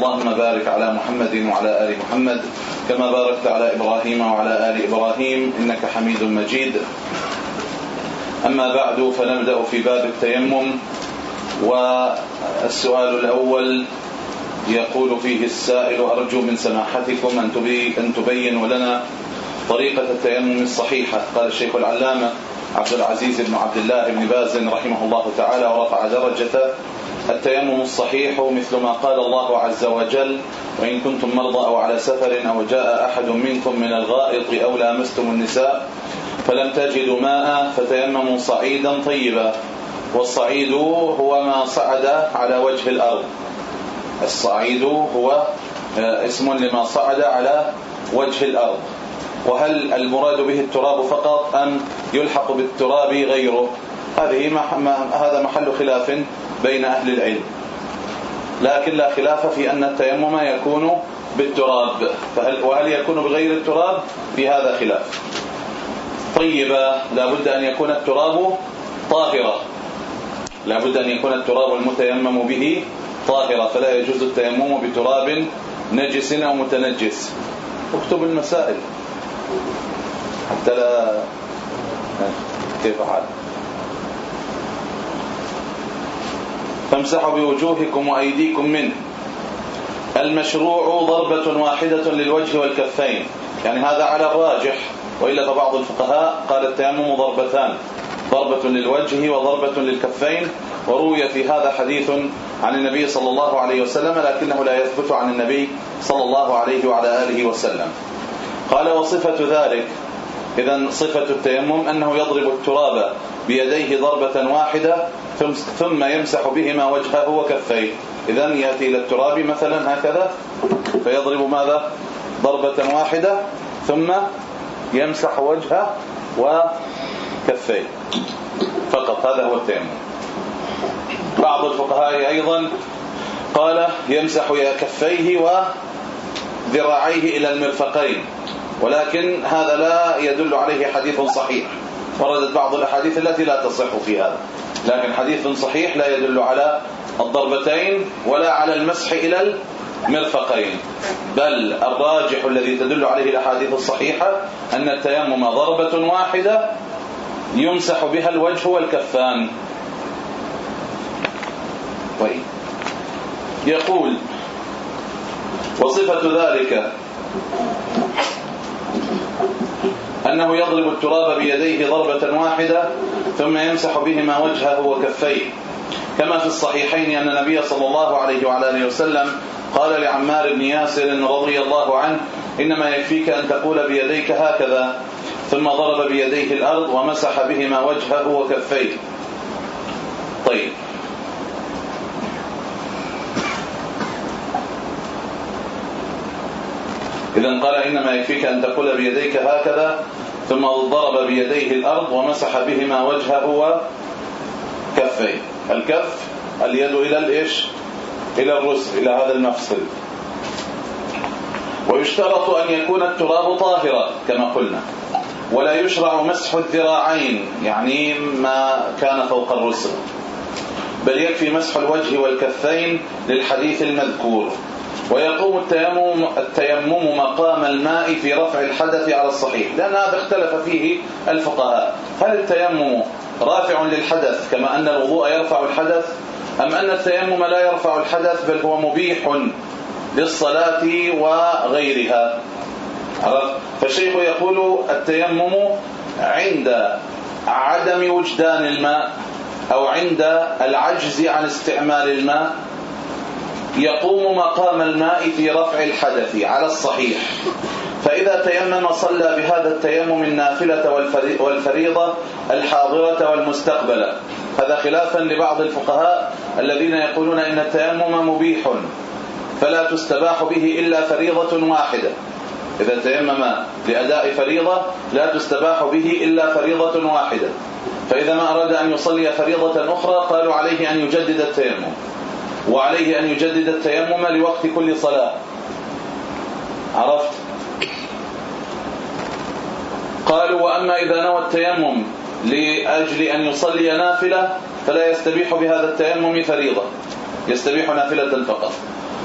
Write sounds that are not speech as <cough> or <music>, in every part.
اللهم بارك على محمد وعلى آل محمد كما باركت على إبراهيم وعلى آل إبراهيم إنك حميد مجيد. أما بعد فنبدأ في باب التيمم. والسؤال الأول يقول فيه السائل أرجو من سماحتكم أن تبينوا لنا طريقة التيمم الصحيحة. قال الشيخ العلامة عبد العزيز بن عبد الله بن باز رحمه الله تعالى ورفع درجة التيمم الصحيح مثل ما قال الله عز وجل وإن كنتم مرضى أو على سفر أو جاء أحد منكم من الغائط أو لامستم النساء فلم تجدوا ماء فتيمموا صعيدا طيبا والصعيد هو ما صعد على وجه الأرض. الصعيد هو آه، اسم لما صعد على وجه الأرض. وهل المراد به التراب فقط أم يلحق بالتراب غيره؟ هذه هذا محل خلاف. بين أهل العلم. لكن لا خلاف في أن التيمم يكون بالتراب. فهل وهل يكون بغير التراب؟ في هذا خلاف طيبة لابد أن يكون التراب طاهرا لابد أن يكون التراب المتيمم به طاهرا فلا يجوز التيمم بتراب نجس أو متنجس. اكتب المسائل. حتى لا كيف حال فامسحوا بوجوهكم وأيديكم منه. المشروع ضربة واحدة للوجه والكفين. يعني هذا على الراجح وإلا فبعض الفقهاء قال التيمم ضربتان. ضربة للوجه وضربة للكفين. وروي في هذا حديث عن النبي صلى الله عليه وسلم لكنه لا يثبت عن النبي صلى الله عليه وعلى آله وسلم. قال وصفة ذلك إذا صفة التيمم أنه يضرب التراب بيديه ضربة واحدة ثم يمسح بهما وجهه وكفيه. اذا يأتي إلى التراب مثلا هكذا فيضرب ماذا؟ ضربة واحدة ثم يمسح وجهه وكفيه. فقط هذا هو التيمم. بعض الفقهاء أيضا قال يمسح كفيه وذراعيه إلى المرفقين. ولكن هذا لا يدل عليه حديث صحيح. وردت بعض الأحاديث التي لا تصح في هذا. لكن حديث صحيح لا يدل على الضربتين ولا على المسح إلى المرفقين. بل الراجح الذي تدل عليه الأحاديث الصحيحة أن التيمم ضربة واحدة يمسح بها الوجه والكفان. طيب. يقول وصفة ذلك أنه يضرب التراب بيديه ضربة واحدة ثم يمسح بهما وجهه وكفيه. كما في الصحيحين أن النبي صلى الله عليه وعلى آله وسلم قال لعمار بن ياسر رضي الله عنه إنما يكفيك أن تقول بيديك هكذا. ثم ضرب بيديه الأرض ومسح بهما وجهه وكفيه. طيب. إذا قال إنما يكفيك أن تقول بيديك هكذا. ثم ضرب بيديه الأرض ومسح بهما وجهه وكفيه. الكف اليد إلى الإيش؟ إلى الرسل إلى هذا المفصل. ويشترط أن يكون التراب طاهرا كما قلنا. ولا يشرع مسح الذراعين يعني ما كان فوق الرسل. بل يكفي مسح الوجه والكفين للحديث المذكور. ويقوم التيمم التيمم مقام الماء في رفع الحدث على الصحيح. لأن هذا اختلف فيه الفقهاء. هل التيمم رافع للحدث كما أن الوضوء يرفع الحدث؟ أم أن التيمم لا يرفع الحدث بل هو مبيح للصلاة وغيرها؟ فالشيخ يقول التيمم عند عدم وجدان الماء أو عند العجز عن استعمال الماء يقوم مقام الماء في رفع الحدث على الصحيح. فإذا تيمم صلى بهذا التيمم النافلة والفريضة الحاضرة والمستقبلة. هذا خلافا لبعض الفقهاء الذين يقولون إن التيمم مبيح فلا تستباح به إلا فريضة واحدة. إذا تيمم لأداء فريضة لا تستباح به إلا فريضة واحدة. فإذا ما أراد أن يصلي فريضة أخرى قالوا عليه أن يجدد التيمم. وعليه أن يجدد التيمم لوقت كل صلاة. عرفت؟ قالوا وأما إذا نوى التيمم لأجل أن يصلي نافلة فلا يستبيح بهذا التيمم فريضة. يستبيح نافلة فقط.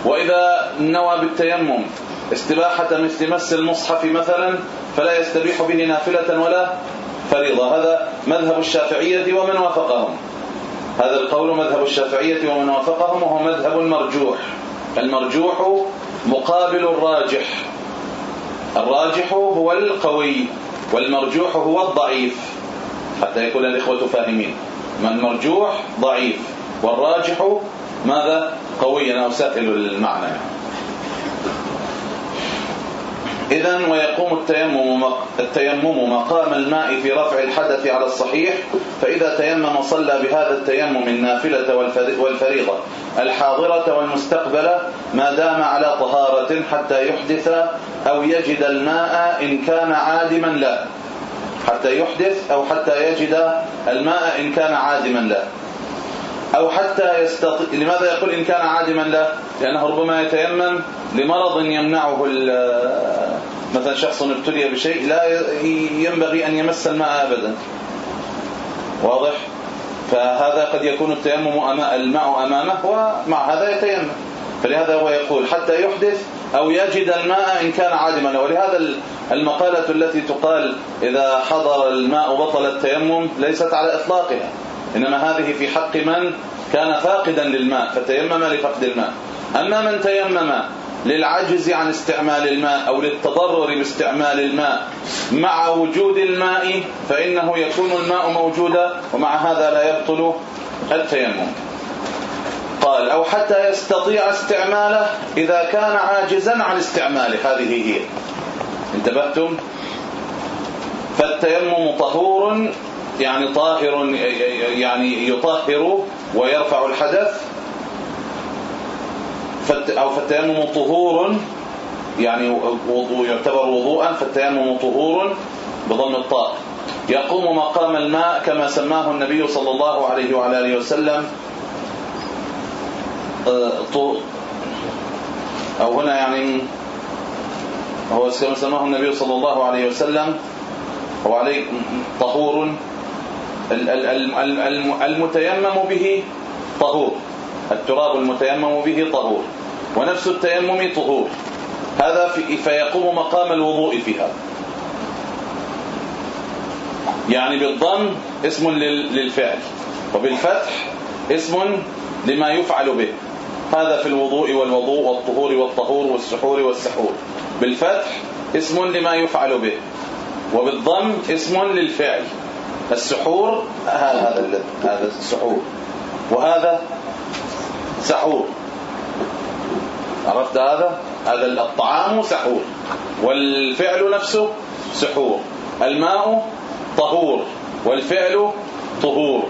وإذا نوى بالتيمم استباحة مثل مس المصحف مثلا فلا يستبيح به نافلة ولا فريضة. هذا مذهب الشافعية ومن وافقهم. هذا القول مذهب الشافعية ومن وافقهم وهو مذهب المرجوح. المرجوح مقابل الراجح. الراجح هو القوي والمرجوح هو الضعيف. حتى يكون الإخوة فاهمين. المرجوح ضعيف والراجح ماذا؟ قوي أنا أسهل المعنى. إذا ويقوم التيمم التيمم مقام الماء في رفع الحدث على الصحيح فإذا تيمم صلى بهذا التيمم النافلة والفريضة الحاضرة والمستقبلة ما دام على طهارة حتى يحدث أو يجد الماء إن كان عادما لا. حتى يحدث أو حتى يجد الماء إن كان عادما لا. أو حتى يستطيع لماذا يقول إن كان عادما؟ لا لأنه ربما يتيمم لمرض يمنعه مثلا شخص ابتلي بشيء لا ينبغي أن يمس الماء أبدا. واضح؟ فهذا قد يكون التيمم الماء أمامه ومع هذا يتيمم. فلهذا هو يقول حتى يحدث أو يجد الماء إن كان عادما. له ولهذا المقالة التي تقال إذا حضر الماء بطل التيمم ليست على إطلاقها. إنما هذه في حق من كان فاقدا للماء فتيمم لفقد الماء. أما من تيمم للعجز عن استعمال الماء أو للتضرر باستعمال الماء مع وجود الماء فإنه يكون الماء موجودا ومع هذا لا يبطل التيمم. قال أو حتى يستطيع استعماله إذا كان عاجزا عن استعماله هذه هي. انتبهتم؟ فالتيمم طهور يعني طاهر يعني يطهر ويرفع الحدث أو فالتيمم طهور يعني وضوء يعتبر وضوءا فالتيمم طهور بضم الطاء. يقوم مقام الماء كما سماه النبي صلى الله عليه وعلى آله وسلم آه، أو هنا يعني هو كما سماه النبي صلى الله عليه وسلم وعليه طهور. المتيمم به طهور. التراب المتيمم به طهور. ونفس التيمم طهور. هذا في فيقوم مقام الوضوء في هذا يعني بالضم اسم للفعل. وبالفتح اسم لما يفعل به. هذا في الوضوء والوضوء والطهور والطهور والسحور والسحور. بالفتح اسم لما يفعل به. وبالضم اسم للفعل. السحور هذا هذا السحور. وهذا سحور. عرفت هذا؟ هذا الطعام سحور. والفعل نفسه سحور. الماء طهور. والفعل طهور.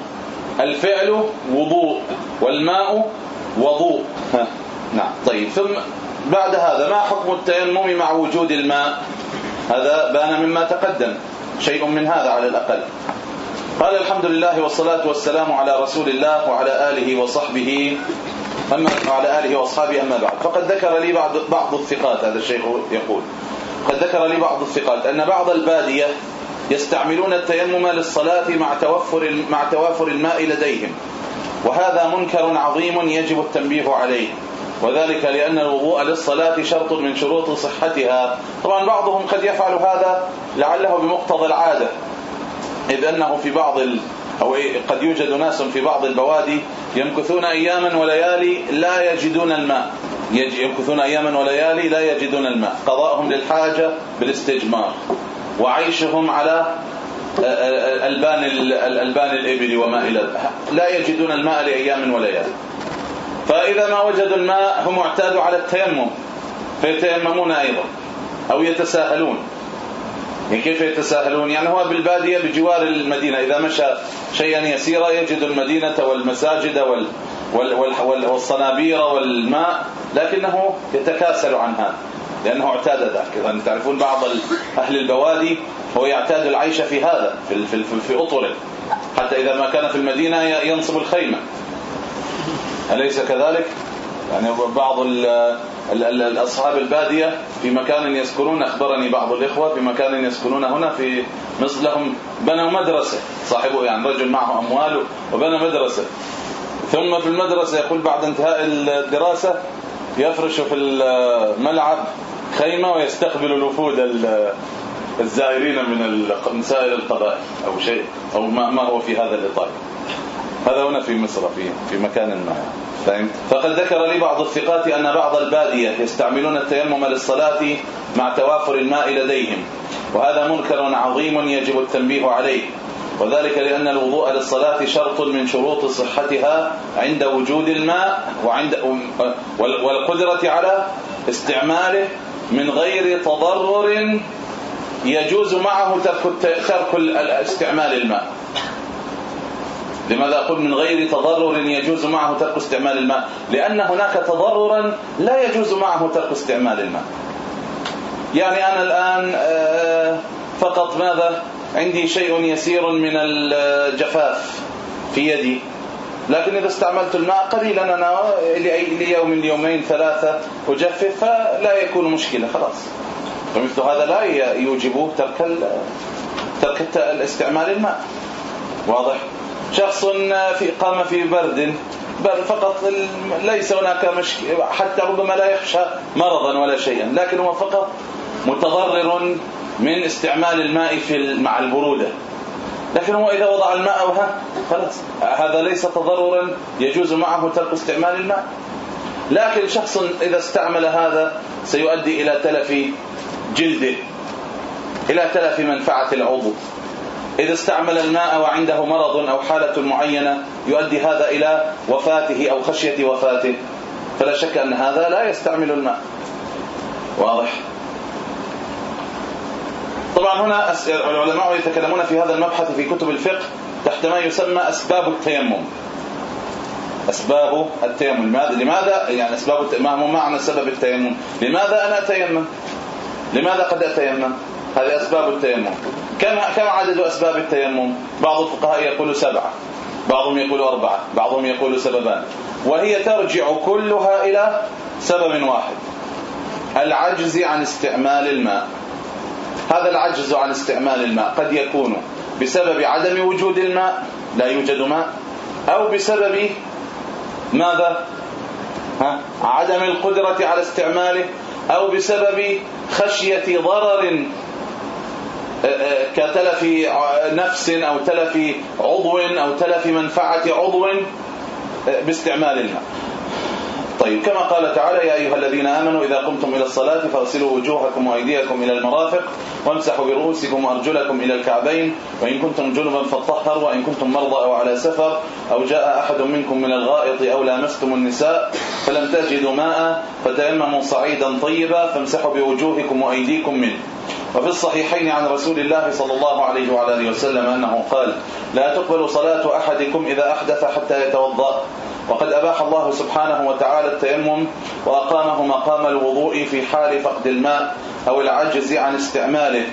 الفعل وضوء. والماء وضوء. نعم. طيب ثم بعد هذا ما حكم التيمم مع وجود الماء؟ هذا بان مما تقدم. شيء من هذا على الأقل. قال الحمد لله والصلاة والسلام على رسول الله وعلى آله وصحبه أما وعلى آله وأصحابه أما بعد. فقد ذكر لي بعض بعض الثقات هذا الشيخ يقول. قد ذكر لي بعض الثقات أن بعض البادية يستعملون التيمم للصلاة مع توفر مع توافر الماء لديهم وهذا منكر عظيم يجب التنبيه عليه. وذلك لأن الوضوء للصلاة شرط من شروط صحتها. طبعا بعضهم قد يفعل هذا لعله بمقتضى العادة إذ أنه في بعض ال... أو قد يوجد ناس في بعض البوادي يمكثون أياما وليالي لا يجدون الماء. يمكثون أياما وليالي لا يجدون الماء. قضاءهم للحاجة بالاستجمار. وعيشهم على البان الالبان الإبل وما إلى لا يجدون الماء لأيام وليالي. فإذا ما وجدوا الماء هم اعتادوا على التيمم فيتيممون أيضا أو يتساهلون يعني كيف يتساهلون يعني هو بالبادية بجوار المدينة إذا مشى شيئا يسيرا يجد المدينة والمساجد وال والصنابير والماء لكنه يتكاسل عن هذا لأنه اعتاد ذاك. يعني تعرفون بعض أهل البوادي هو يعتاد العيش في هذا في في في أطره حتى إذا ما كان في المدينة ينصب الخيمة. أليس كذلك؟ يعني بعض الأصحاب البادية في مكان يسكنون أخبرني بعض الإخوة في مكان يسكنون هنا في مصر لهم بنوا مدرسة. صاحبه يعني رجل معه اموال وبنى مدرسة. ثم في المدرسة يقول بعد انتهاء الدراسة يفرش في الملعب خيمة ويستقبل الوفود الزائرين من سائر القبائل أو شيء أو ما هو في هذا الإطار. هذا هنا في مصر في في مكان ما. فهمت؟ فقد ذكر لي بعض الثقات أن بعض البادية يستعملون التيمم للصلاة مع توافر الماء لديهم وهذا منكر عظيم يجب التنبيه عليه. وذلك لأن الوضوء للصلاة شرط من شروط صحتها عند وجود الماء وعند والقدرة على استعماله من غير تضرر يجوز معه ترك استعمال الماء. لماذا أقول من غير تضرر يجوز معه ترك استعمال الماء؟ لأن هناك تضررا لا يجوز معه ترك استعمال الماء. يعني أنا الآن آه، فقط ماذا؟ عندي شيء يسير من الجفاف في يدي. لكن إذا استعملت الماء قليلا أنا ليوم ليومين ثلاثة أجفف فلا يكون مشكلة خلاص. فمثل هذا لا يوجب ترك ترك الاستعمال الماء. واضح؟ شخص في قام في برد. بل فقط ليس هناك حتى ربما لا يخشى مرضا ولا شيئا لكن هو فقط متضرر من استعمال الماء في مع البرودة. لكن هو إذا وضع الماء وها خلاص هذا ليس تضررا يجوز معه ترك استعمال الماء. لكن شخص إذا استعمل هذا سيؤدي إلى تلف جلده إلى تلف منفعة العضو. إذا استعمل الماء وعنده مرض أو حالة معينة يؤدي هذا إلى وفاته أو خشية وفاته. فلا شك أن هذا لا يستعمل الماء. واضح؟ طبعا هنا العلماء يتكلمون في هذا المبحث في كتب الفقه تحت ما يسمى أسباب التيمم. أسباب التيمم. لماذا لماذا يعني أسباب ما هو معنى سبب التيمم؟ لماذا أنا أتيمم؟ لماذا قد أتيمم؟ هذه أسباب التيمم؟ كم كم عدد أسباب التيمم؟ بعض الفقهاء يقول سبعة بعضهم يقول أربعة بعضهم يقول سببان. وهي ترجع كلها إلى سبب واحد العجز عن استعمال الماء. هذا العجز عن استعمال الماء قد يكون بسبب عدم وجود الماء لا يوجد ماء أو بسبب ماذا؟ ها؟ عدم القدرة على استعماله أو بسبب خشية ضرر كتلف نفس أو تلف عضو أو تلف منفعة عضو باستعمال الماء طيب كما قال تعالى يا أيها الذين آمنوا إذا قمتم إلى الصلاة فاغسلوا وجوهكم وأيديكم إلى المرافق وامسحوا برؤوسكم وأرجلكم إلى الكعبين وإن كنتم جنبا فاطهروا وإن كنتم مرضى أو على سفر أو جاء أحد منكم من الغائط أو لامستم النساء فلم تجدوا ماء فتيمموا صعيدا طيبا فامسحوا بوجوهكم وأيديكم منه. وفي الصحيحين عن رسول الله صلى الله عليه وعلى آله وسلم أنه قال لا تقبل صلاة أحدكم إذا أحدث حتى يتوضأ. وقد أباح الله سبحانه وتعالى التيمم وأقامه مقام الوضوء في حال فقد الماء أو العجز عن استعماله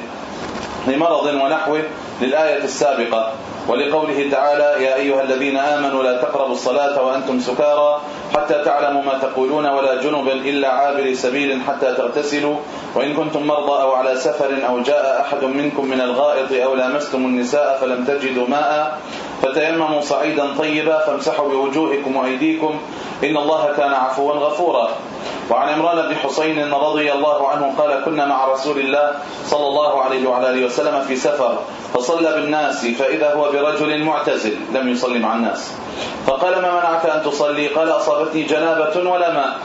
لمرض ونحوه للآية السابقة. ولقوله تعالى يا أيها الذين آمنوا لا تقربوا الصلاة وأنتم سكارى حتى تعلموا ما تقولون ولا جنبا إلا عابر سبيل حتى تغتسلوا. وإن كنتم مرضى أو على سفر أو جاء أحد منكم من الغائط أو لامستم النساء فلم تجدوا ماء فتيمموا صعيدا طيبا فامسحوا بوجوهكم وأيديكم. إن الله كان عفوا غفورا. وعن عمران بن حسين رضي الله عنه قال كنا مع رسول الله صلى الله عليه وعلى آله وسلم في سفر فصلى بالناس فإذا هو برجل معتزل لم يصلي مع الناس. فقال ما منعك أن تصلي؟ قال أصابتني جنابة ولا ماء.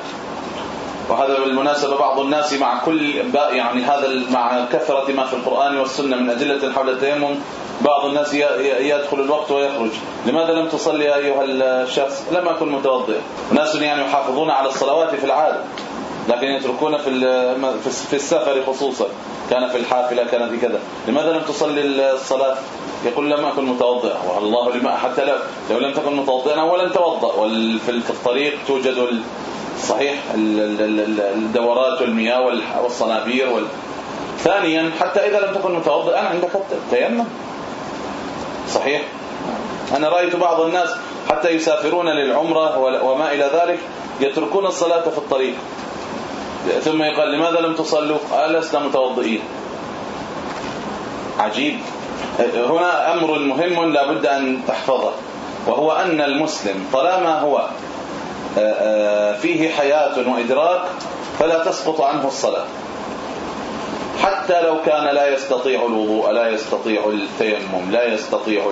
وهذا بالمناسبة بعض الناس مع كل يعني هذا مع كثرة ما في القرآن والسنة من أدلة حول التيمم بعض الناس يدخل الوقت ويخرج. لماذا لم تصلي يا أيها الشخص؟ لم أكن متوضئ. ناس يعني يحافظون على الصلوات في العادة. لكن يتركون في في السفر خصوصا. كان في الحافلة كان في كذا. لماذا لم تصلي الصلاة؟ يقول لم أكن متوضئا. والله لما حتى لو لو لم تكن متوضئا اولا توضأ. وفي الطريق توجد صحيح الدورات والمياه والصنابير وال... ثانيا حتى إذا لم تكن متوضئا عندك التيمم صحيح. أنا رأيت بعض الناس حتى يسافرون للعمرة وما إلى ذلك يتركون الصلاة في الطريق. ثم يقال لماذا لم تصلوا؟ قال لسنا متوضئين. عجيب. هنا أمر مهم لا بد أن تحفظه وهو أن المسلم طالما هو آه، آه، فيه حياة وإدراك فلا تسقط عنه الصلاة. حتى لو كان لا يستطيع الوضوء لا يستطيع التيمم لا يستطيع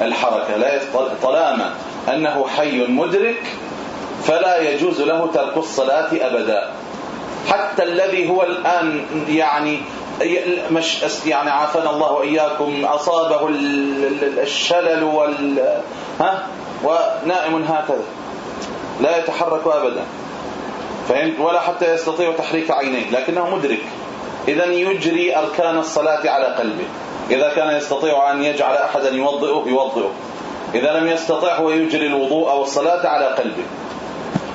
الحركة لا طالما أنه حي مدرك فلا يجوز له ترك الصلاة أبدا. حتى الذي هو الآن يعني مش يعني عافانا الله وإياكم أصابه الشلل وال ها؟ ونائم هكذا. لا يتحرك أبدا. فهمت؟ ولا حتى يستطيع تحريك عينيه لكنه مدرك. اذا يجري أركان الصلاة على قلبه. إذا كان يستطيع أن يجعل أحدا يوضئه يوضئه. إذا لم يستطع هو يجري الوضوء والصلاة على قلبه.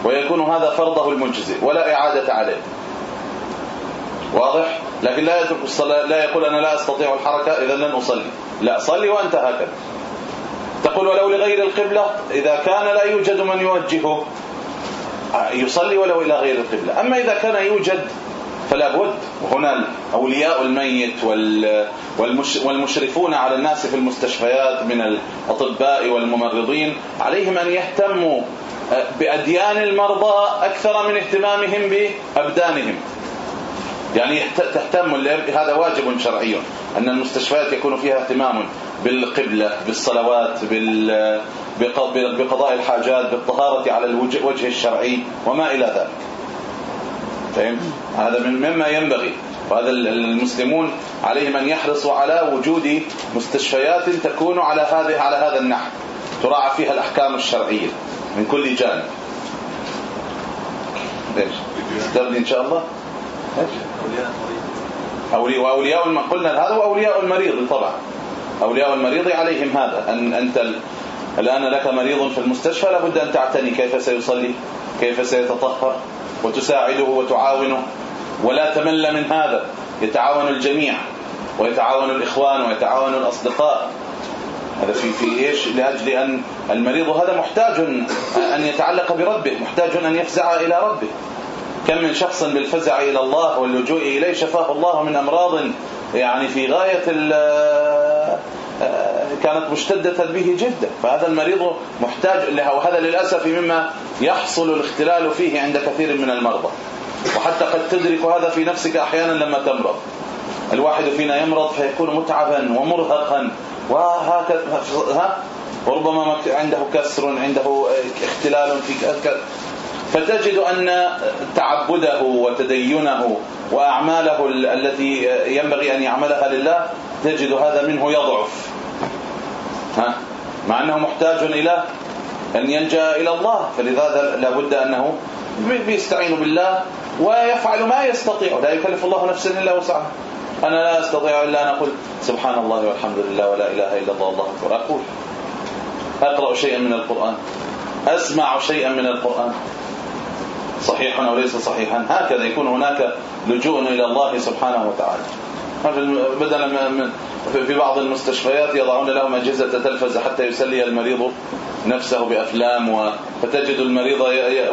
ويكون هذا فرضه المجزئ ولا إعادة عليه. واضح؟ لكن لا يترك الصلاة لا يقول أنا لا أستطيع الحركة إذا لن أصلي. لا صلي وأنت هكذا. تقول ولو لغير القبلة إذا كان لا يوجد من يوجهه. يصلي ولو إلى غير القبلة. أما إذا كان يوجد فلا بد. وهنا أولياء الميت والمشرفون على الناس في المستشفيات من الأطباء والممرضين عليهم أن يهتموا بأديان المرضى أكثر من اهتمامهم بأبدانهم. يعني تهتم هذا واجب شرعي أن المستشفيات يكون فيها اهتمام بالقبلة بالصلوات بقضاء الحاجات بالطهارة على الوجه الشرعي وما إلى ذلك. فهمت؟ هذا من مما ينبغي. وهذا المسلمون عليهم أن يحرصوا على وجود مستشفيات تكون على هذه على هذا النحو تراعى فيها الأحكام الشرعية. من كل جانب. إيش؟ تبني إن شاء الله؟ إيش؟ أولياء واولياء ما قلنا هذا واولياء المريض طبعا. أولياء المريض عليهم هذا. أن أنت الآن لك مريض في المستشفى لابد أن تعتني كيف سيصلي كيف سيتطهر وتساعده وتعاونه. ولا تمل من هذا. يتعاون الجميع ويتعاون الإخوان ويتعاون الأصدقاء. هذا في في إيش؟ لأجل أن المريض هذا محتاج أن يتعلق بربه محتاج أن يفزع إلى ربه. كم من شخص بالفزع إلى الله واللجوء إليه شفاه الله من أمراض يعني في غاية آه، كانت مشتدة به جدا. فهذا المريض محتاج لها وهذا للأسف مما يحصل الاختلال فيه عند كثير من المرضى. وحتى قد تدرك هذا في نفسك أحيانا لما تمرض. الواحد فينا يمرض فيكون متعبا ومرهقا. وهكذا وربما عنده كسر عنده اختلال في فتجد أن تعبده وتدينه وأعماله التي ينبغي أن يعملها لله تجد هذا منه يضعف. ها؟ مع أنه محتاج إلى أن يلجأ إلى الله فلذلك لابد أنه بيستعين بالله ويفعل ما يستطيع لا يكلف الله نفسا إلا وسعها. أنا لا أستطيع إلا أن أقول سبحان الله والحمد لله ولا إله إلا الله والله أكبر. أقول أقرأ شيئا من القرآن أسمع شيئا من القرآن. صحيحا أو ليس صحيحا هكذا يكون هناك لجوء إلى الله سبحانه وتعالى. بدلا من في بعض المستشفيات يضعون لهم أجهزة تلفز حتى يسلي المريض نفسه بأفلام فتجد المريض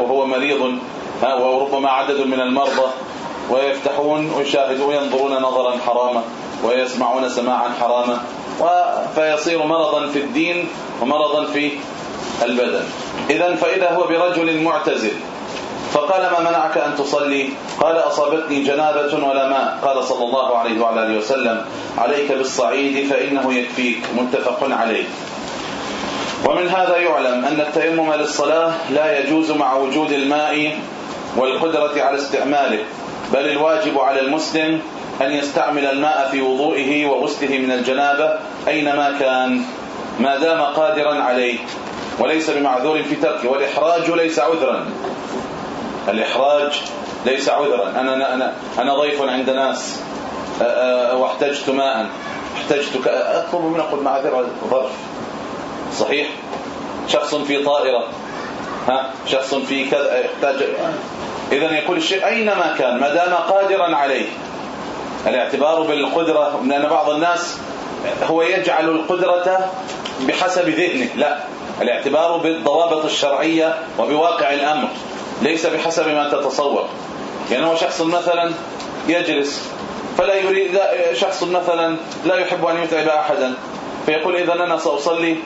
وهو مريض وربما عدد من المرضى ويفتحون ويشاهدون وينظرون نظرا حراما ويسمعون سماعا حراما فيصير مرضا في الدين ومرضا في البدن. اذا فإذا هو برجل معتزل فقال ما منعك أن تصلي؟ قال أصابتني جنابة ولا ماء. قال صلى الله عليه وعلى آله وسلم عليك بالصعيد فإنه يكفيك. متفق عليه. ومن هذا يعلم أن التيمم للصلاة لا يجوز مع وجود الماء والقدرة على استعماله. بل الواجب على المسلم أن يستعمل الماء في وضوئه وغسله من الجنابة أينما كان ما دام قادرا عليه وليس بمعذور في تركه والإحراج ليس عذرا. الإحراج ليس عذرا. أنا أنا أنا ضيف عند ناس واحتجت ماء احتجت أطلب من أقول معذره ظرف. صحيح؟ شخص في طائرة. ها؟ شخص في كذا يحتاج اذا يقول الشيخ أينما كان؟ ما دام قادرا عليه. الاعتبار بالقدرة لأن بعض الناس هو يجعل القدرة بحسب ذهنه. لا الاعتبار بالضوابط الشرعية وبواقع الأمر ليس بحسب ما تتصور. يعني هو شخص مثلا يجلس فلا يريد شخص مثلا لا يحب أن يتعب أحدا فيقول إذا أنا سأصلي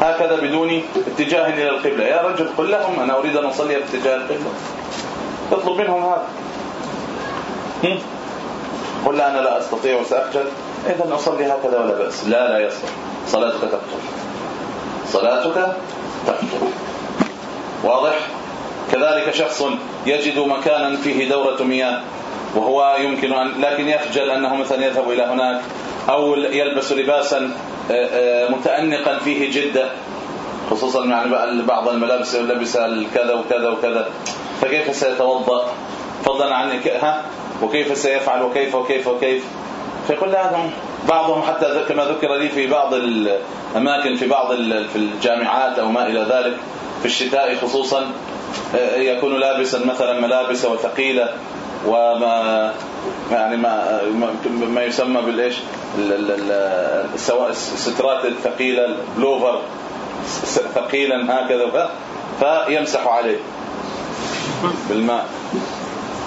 هكذا بدون اتجاه إلى القبلة. يا رجل قل لهم أنا أريد أن أصلي باتجاه القبلة. تطلب منهم هذا. قل أنا لا أستطيع وسأخجل. إذا أصلي هكذا ولا بأس. لا لا يصلح. صلاتك تبطل. صلاتك تبطل. واضح؟ كذلك شخص يجد مكانا فيه دورة مياه وهو يمكن أن لكن يخجل أنه مثلا يذهب إلى هناك أو يلبس لباسا آه، آه، متأنقا فيه جدة خصوصا يعني بعض الملابس يلبس كذا وكذا وكذا. فكيف سيتوضأ؟ فضلا عن ها وكيف سيفعل وكيف وكيف وكيف. فيقول هذا بعضهم حتى كما ذكر لي في بعض الأماكن في بعض في الجامعات أو ما إلى ذلك في الشتاء خصوصا آه، يكون لابسا مثلا ملابس وثقيله وما يعني ما ما يسمى بالإيش؟ السترات الثقيلة البلوفر ثقيلا هكذا فيمسح عليه. بالماء.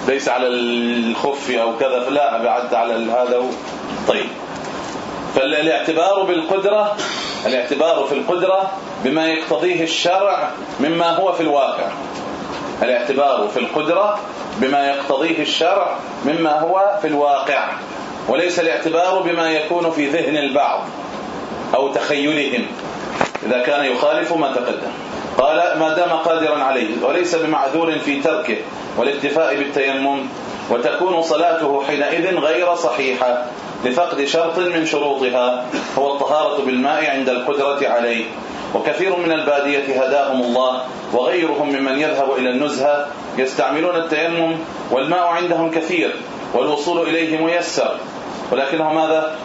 ليس على الخف أو كذا فلا بعد على هذا طيب. فالاعتبار بالقدرة الاعتبار في القدرة بما يقتضيه الشرع مما هو في الواقع. الاعتبار في القدرة بما يقتضيه الشرع مما هو في الواقع. وليس الاعتبار بما يكون في ذهن البعض أو تخيلهم. إذا كان يخالف ما تقدم. قال ما دام قادرا عليه وليس بمعذور في تركه والاكتفاء بالتيمم وتكون صلاته حينئذ غير صحيحة لفقد شرط من شروطها هو الطهارة بالماء عند القدرة عليه. وكثير من البادية هداهم الله وغيرهم ممن يذهب إلى النزهة يستعملون التيمم والماء عندهم كثير والوصول إليه ميسر. ولكنه ماذا؟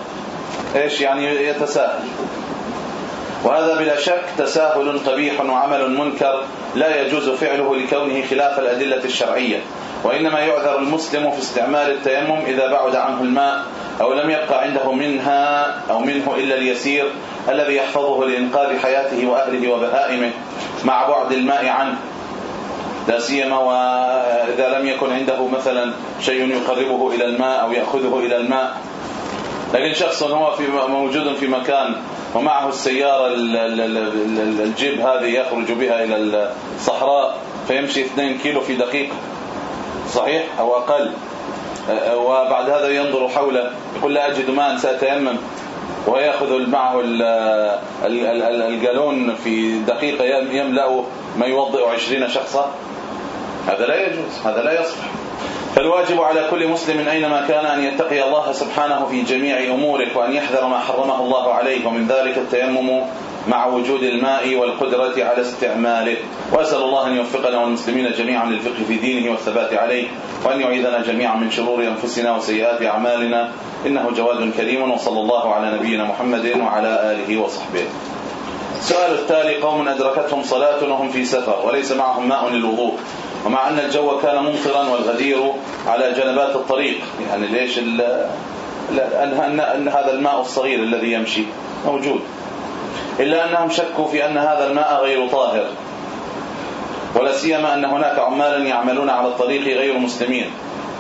إيش يعني يتساهل؟ وهذا بلا شك تساهل قبيح وعمل منكر لا يجوز فعله لكونه خلاف الأدلة الشرعية. وإنما يعذر المسلم في استعمال التيمم إذا بعد عنه الماء أو لم يبقى عنده منها أو منه إلا اليسير الذي يحفظه لإنقاذ حياته وأهله وبهائمه مع بعد الماء عنه. لا سيما وإذا لم يكن عنده مثلا شيء يقربه إلى الماء أو يأخذه إلى الماء. لكن شخص هو في موجود في مكان ومعه السيارة الجيب هذه يخرج بها إلى الصحراء فيمشي 2 كيلو في دقيقة. صحيح أو أقل؟ وبعد هذا ينظر حوله يقول لا أجد ماء سأتيمم. ويأخذ معه الجالون في دقيقة يملأ ما يوضئ عشرين شخصا. هذا لا يجوز هذا لا يصلح. فالواجب على كل مسلم أينما كان أن يتقي الله سبحانه في جميع أموره وأن يحذر ما حرمه الله عليه ومن ذلك التيمم مع وجود الماء والقدرة على استعماله. وأسأل الله أن يوفقنا والمسلمين جميعا للفقه في دينه والثبات عليه وأن يعيذنا جميعا من شرور أنفسنا وسيئات أعمالنا. إنه جواد كريم وصلى الله على نبينا محمد وعلى آله وصحبه. السؤال التالي قوم أدركتهم صلاة وهم في سفر وليس معهم ماء للوضوء. ومع أن الجو كان ممطرا والغدير على جنبات الطريق. يعني ليش أن, هذا الماء الصغير الذي يمشي موجود. إلا أنهم شكوا في أن هذا الماء غير طاهر. ولا سيما أن هناك عمالا يعملون على الطريق غير مسلمين.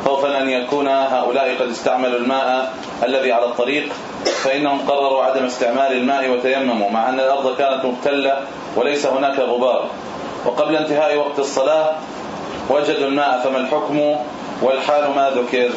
خوفا أن يكون هؤلاء قد استعملوا الماء الذي على الطريق فإنهم قرروا عدم استعمال الماء وتيمموا مع أن الأرض كانت مبتلة وليس هناك غبار. وقبل انتهاء وقت الصلاة وجدوا الماء فما الحكم والحال ما ذكر.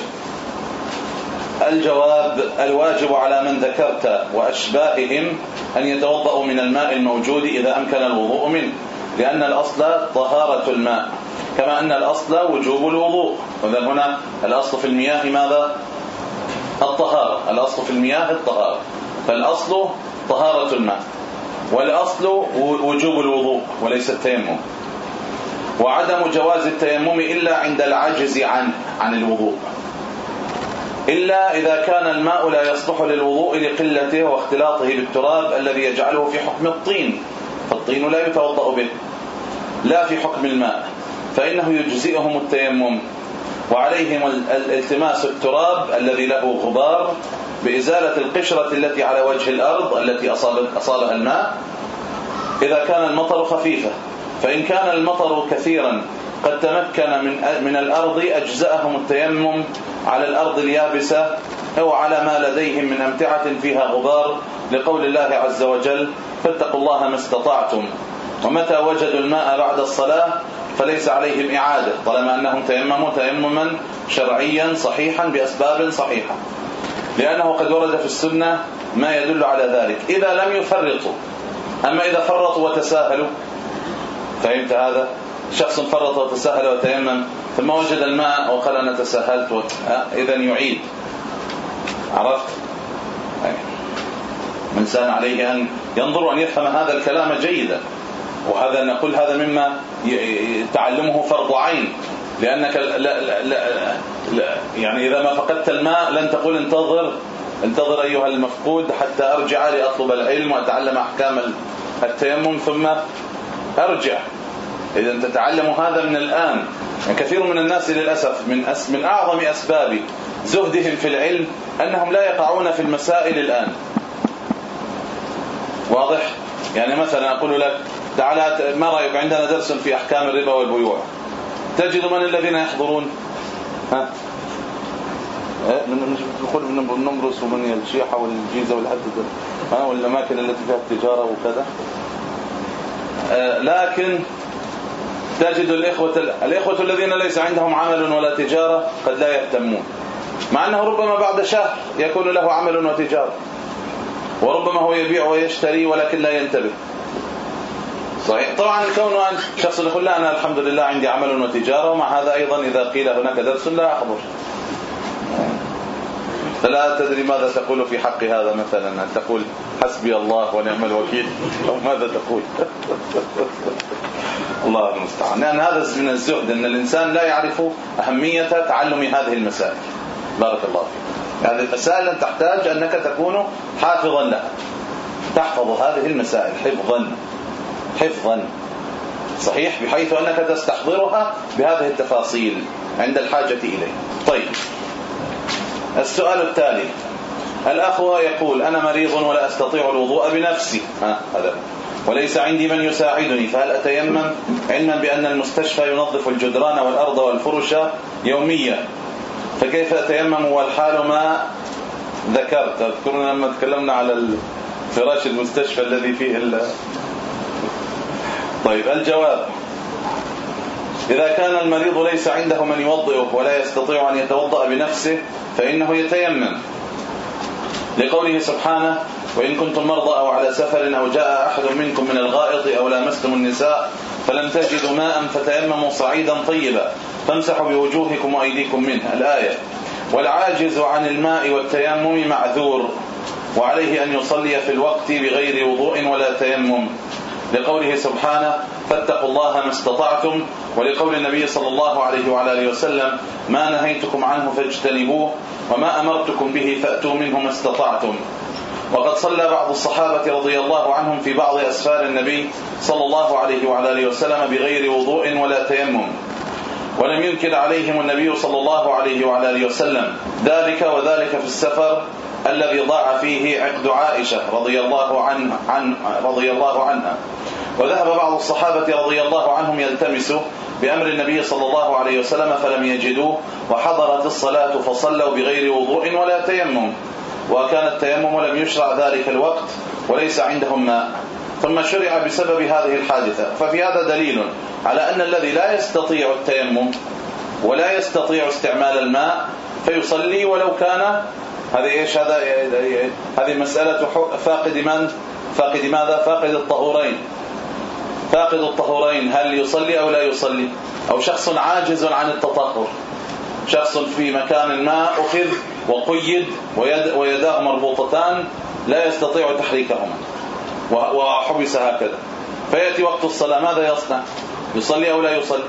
الجواب الواجب على من ذكرت وأشباههم أن يتوضأوا من الماء الموجود إذا أمكن الوضوء منه لأن الأصل طهارة الماء كما أن الأصل وجوب الوضوء. وذا هنا الأصل في المياه ماذا؟ الطهارة. الأصل في المياه الطهارة. فالأصل طهارة الماء والأصل وجوب الوضوء وليس التيمم. وعدم جواز التيمم إلا عند العجز عن عن الوضوء. إلا إذا كان الماء لا يصلح للوضوء لقلته واختلاطه بالتراب الذي يجعله في حكم الطين فالطين لا يتوضأ به لا في حكم الماء فإنه يجزئهم التيمم. وعليهم الالتماس التراب الذي له غبار بإزالة القشرة التي على وجه الأرض التي أصابها الماء. إذا كان المطر خفيفا فإن كان المطر كثيرا قد تمكن من من الأرض أجزأهم التيمم على الأرض اليابسة أو على ما لديهم من أمتعة فيها غبار لقول الله عز وجل فاتقوا الله ما استطعتم. ومتى وجدوا الماء بعد الصلاة؟ فليس عليهم إعادة طالما أنهم تيمموا تيمما شرعيا صحيحا بأسباب صحيحة. لأنه قد ورد في السنة ما يدل على ذلك. إذا لم يفرطوا أما إذا فرطوا وتساهلوا فهمت هذا؟ شخص فرط وتساهل وتيمم ثم وجد الماء وقال أنا تساهلت. اذا يعيد. عرفت؟ من سان عليه أن ينظر وأن يفهم هذا الكلام جيدا. وهذا نقول هذا مما تعلمه فرض عين. لأنك لا لا لا لا يعني إذا ما فقدت الماء لن تقول انتظر انتظر أيها المفقود حتى أرجع لأطلب العلم وأتعلم أحكام التيمم ثم أرجع. إذا تتعلم هذا من الآن يعني كثير من الناس للأسف من أس من أعظم أسباب زهدهم في العلم أنهم لا يقعون في المسائل الآن. واضح؟ يعني مثلا أقول لك تعال ما رأيك؟ عندنا درس في أحكام الربا والبيوع. تجد من الذين يحضرون؟ ها؟ إيه؟ نقول من نمرس ومن الشيحة والجيزة والحد ها؟ والأماكن التي فيها التجارة وكذا. آه، لكن تجد الإخوة الإخوة الذين ليس عندهم عمل ولا تجارة قد لا يهتمون. مع أنه ربما بعد شهر يكون له عمل وتجارة. وربما هو يبيع ويشتري ولكن لا ينتبه. صحيح. طبعا كونه شخص يقول لا أنا الحمد لله عندي عمل وتجارة ومع هذا أيضا إذا قيل هناك درس لا احضر فلا تدري ماذا تقول في حق هذا مثلا. أن تقول حسبي الله ونعم الوكيل؟ أو ماذا تقول؟ <laughs> الله المستعان. لأن هذا من الزهد أن الإنسان لا يعرف أهمية تعلم هذه المسائل. بارك الله فيك. هذه المسائل تحتاج أنك تكون حافظا لها. تحفظ هذه المسائل حفظا. حفظا. صحيح؟ بحيث أنك تستحضرها بهذه التفاصيل عند الحاجة إليه. طيب. السؤال التالي. الأخوة يقول أنا مريض ولا أستطيع الوضوء بنفسي. ها هذا. وليس عندي من يساعدني. فهل أتيمم علما بأن المستشفى ينظف الجدران والأرض والفرش يوميا؟ فكيف أتيمم والحال ما ذكرت؟ تذكرون لما تكلمنا على فراش المستشفى الذي فيه طيب الجواب. إذا كان المريض ليس عنده من يوضئه ولا يستطيع أن يتوضأ بنفسه فإنه يتيمم لقوله سبحانه وإن كنتم مرضى أو على سفر أو جاء أحد منكم من الغائط أو لامستم النساء فلم تجدوا ماء فتيمموا صعيدا طيبا فامسحوا بوجوهكم وأيديكم منه الآية. والعاجز عن الماء والتيمم معذور وعليه أن يصلي في الوقت بغير وضوء ولا تيمم. لقوله سبحانه فاتقوا الله ما استطعتم ولقول النبي صلى الله عليه وعلى آله وسلم ما نهيتكم عنه فاجتنبوه وما أمرتكم به فأتوا منه ما استطعتم. وقد صلى بعض الصحابة رضي الله عنهم في بعض أسفار النبي صلى الله عليه وعلى آله وسلم بغير وضوء ولا تيمم. ولم ينكر عليهم النبي صلى الله عليه وعلى آله وسلم ذلك وذلك في السفر الذي ضاع فيه عقد عائشة رضي الله عن عن رضي الله عنها. وذهب بعض الصحابة رضي الله عنهم يلتمسوا بأمر النبي صلى الله عليه وسلم فلم يجدوه وحضرت الصلاة فصلوا بغير وضوء ولا تيمم. وكان التيمم لم يشرع ذلك الوقت وليس عندهم ماء. ثم شرع بسبب هذه الحادثة. ففي هذا دليل على أن الذي لا يستطيع التيمم ولا يستطيع استعمال الماء فيصلي ولو كان هذه إيش؟ هذا هذه مسألة فاقد من؟ فاقد ماذا؟ فاقد الطهورين. فاقد الطهورين هل يصلي أو لا يصلي؟ أو شخص عاجز عن التطهر. شخص في مكان ما أخذ وقيد ويد ويداه مربوطتان لا يستطيع تحريكهما. وحبس هكذا. فيأتي وقت الصلاة ماذا يصنع؟ يصلي أو لا يصلي؟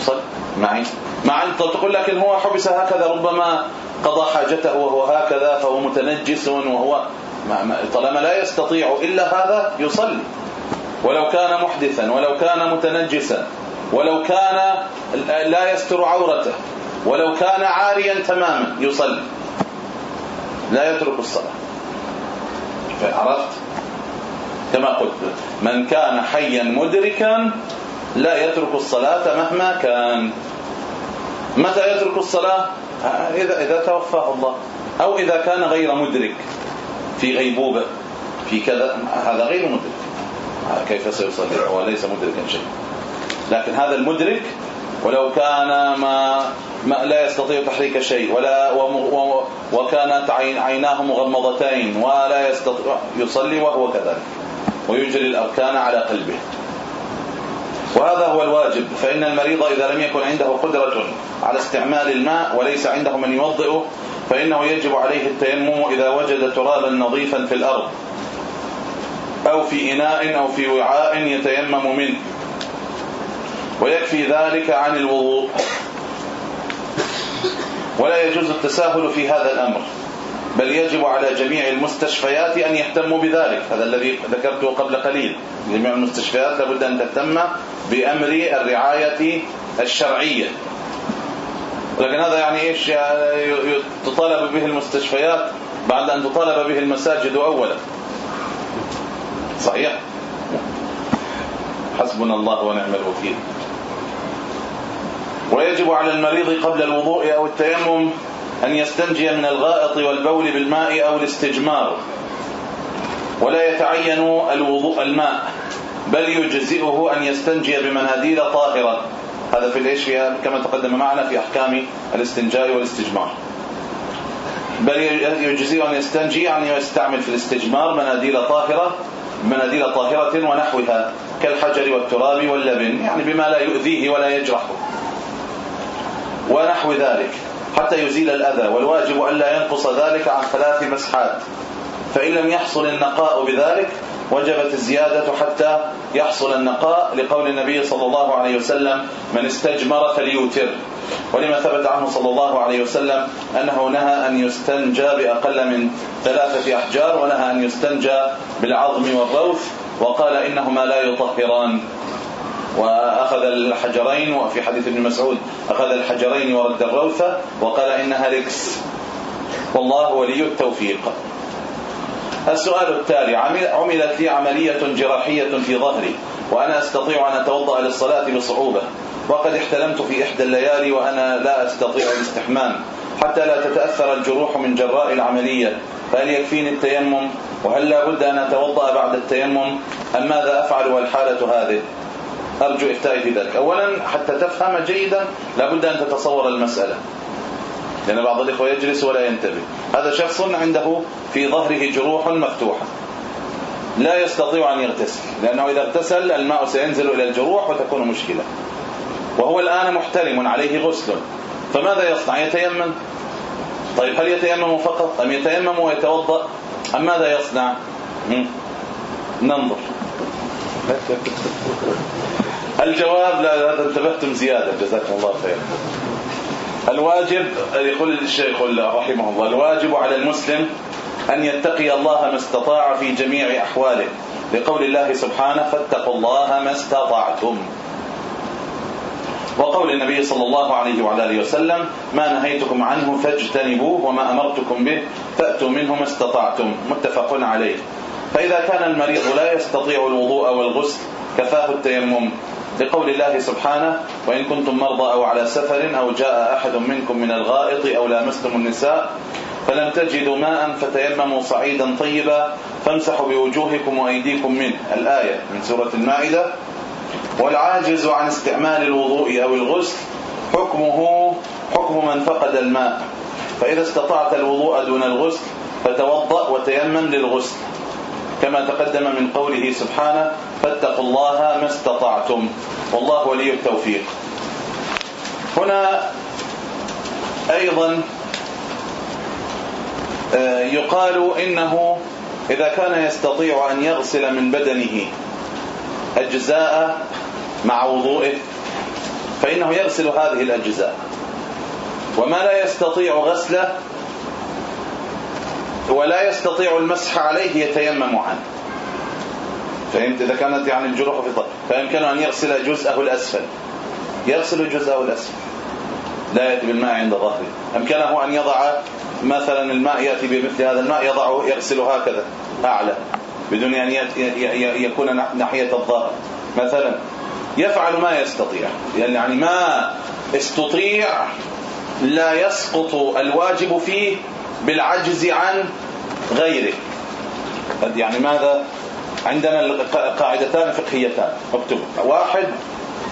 يصلي معي. مع أن تقول لكن هو حبس هكذا ربما قضى حاجته وهو هكذا فهو متنجس وهو طالما لا يستطيع إلا هذا يصلي. ولو كان محدثا ولو كان متنجسا ولو كان لا يستر عورته ولو كان عاريا تماما يصلي. لا يترك الصلاة. عرفت؟ كما قلت من كان حيا مدركا لا يترك الصلاة مهما كان. متى يترك الصلاة؟ إذا إذا توفاه الله. أو إذا كان غير مدرك في غيبوبة في كذا هذا غير مدرك. كيف سيصلي؟ هو ليس مدركا شيء لكن هذا المدرك ولو كان ما, ما لا يستطيع تحريك شيء ولا وكانت عيناه مغمضتين ولا يستطيع يصلي وهو كذلك. ويجري الأركان على قلبه. وهذا هو الواجب. فإن المريض إذا لم يكن عنده قدرة على استعمال الماء وليس عنده من يوضئه فإنه يجب عليه التيمم إذا وجد ترابا نظيفا في الأرض. أو في إناء أو في وعاء يتيمم منه. ويكفي ذلك عن الوضوء. ولا يجوز التساهل في هذا الأمر. بل يجب على جميع المستشفيات أن يهتموا بذلك. هذا الذي ذكرته قبل قليل. جميع المستشفيات لابد أن تهتم بأمر الرعاية الشرعية. لكن هذا يعني إيش؟ تطالب به المستشفيات بعد أن تطالب به المساجد أولا. صحيح. حسبنا الله ونعم الوكيل. ويجب على المريض قبل الوضوء أو التيمم أن يستنجي من الغائط والبول بالماء أو الاستجمار. ولا يتعين الوضوء الماء بل يجزئه أن يستنجي بمناديل طاهرة. هذا في الايش كما تقدم معنا في أحكام الاستنجاء والاستجمار. بل يجزئه أن يستنجي يعني يستعمل في الاستجمار مناديل طاهرة مناديل طاهرة ونحوها كالحجر والتراب واللبن يعني بما لا يؤذيه ولا يجرحه. ونحو ذلك حتى يزيل الأذى والواجب ألا ينقص ذلك عن ثلاث مسحات. فإن لم يحصل النقاء بذلك وجبت الزيادة حتى يحصل النقاء لقول النبي صلى الله عليه وسلم من استجمر فليوتر. ولما ثبت عنه صلى الله عليه وسلم أنه نهى أن يستنجى بأقل من ثلاثة أحجار ونهى أن يستنجى بالعظم والروث وقال إنهما لا يطهران. وأخذ الحجرين وفي حديث ابن مسعود أخذ الحجرين ورد الروثة وقال إنها ركس والله ولي التوفيق. السؤال التالي عملت لي عملية جراحية في ظهري وأنا أستطيع أن أتوضأ للصلاة بصعوبة. وقد احتلمت في إحدى الليالي وأنا لا أستطيع الاستحمام. حتى لا تتأثر الجروح من جراء العملية. فهل يكفيني التيمم؟ وهل لا بد أن أتوضأ بعد التيمم؟ أم ماذا أفعل والحالة هذه؟ أرجو إفتائي في ذلك. أولا حتى تفهم جيدا لابد أن تتصور المسألة. لأن بعض الإخوة يجلس ولا ينتبه. هذا شخص عنده في ظهره جروح مفتوحة. لا يستطيع أن يغتسل. لأنه إذا اغتسل الماء سينزل إلى الجروح وتكون مشكلة. وهو الآن محترم عليه غسل. فماذا يصنع؟ يتيمم. طيب هل يتيمم فقط أم يتيمم ويتوضأ؟ أم ماذا يصنع؟ ننظر. الجواب لا انتبهتم زيادة. جزاكم الله خير. الواجب يقول الشيخ رحمه الله الواجب على المسلم أن يتقي الله ما استطاع في جميع أحواله. لقول الله سبحانه فاتقوا الله ما استطعتم. وقول النبي صلى الله عليه وعلى آله وسلم ما نهيتكم عنه فاجتنبوه وما أمرتكم به فأتوا منه ما استطعتم. متفق عليه. فإذا كان المريض لا يستطيع الوضوء والغسل كفاه التيمم. لقول الله سبحانه وإن كنتم مرضى أو على سفر أو جاء أحد منكم من الغائط أو لامستم النساء فلم تجدوا ماء فتيمموا صعيدا طيبا فامسحوا بوجوهكم وأيديكم منه. الآية من سورة المائدة. والعاجز عن استعمال الوضوء أو الغسل حكمه حكم من فقد الماء. فإذا استطعت الوضوء دون الغسل فتوضأ وتيمم للغسل. كما تقدم من قوله سبحانه فاتقوا الله ما استطعتم. والله ولي التوفيق. هنا أيضا آه، يقال إنه إذا كان يستطيع أن يغسل من بدنه أجزاء مع وضوئه فإنه يغسل هذه الأجزاء. وما لا يستطيع غسله ولا يستطيع المسح عليه يتيمم عنه. فهمت؟ إذا كانت يعني الجروح في طرف فيمكنه أن يغسل جزءه الأسفل. يغسل جزءه الأسفل. لا يأتي بالماء عند ظهره. أمكنه أن يضع مثلا الماء يأتي بمثل هذا الماء يضعه يغسل هكذا أعلى. بدون أن يكون ناحية الظهر مثلا يفعل ما يستطيع. يعني ما استطيع لا يسقط الواجب فيه بالعجز عن غيره. يعني ماذا؟ عندنا قاعدتان فقهيتان. اكتب واحد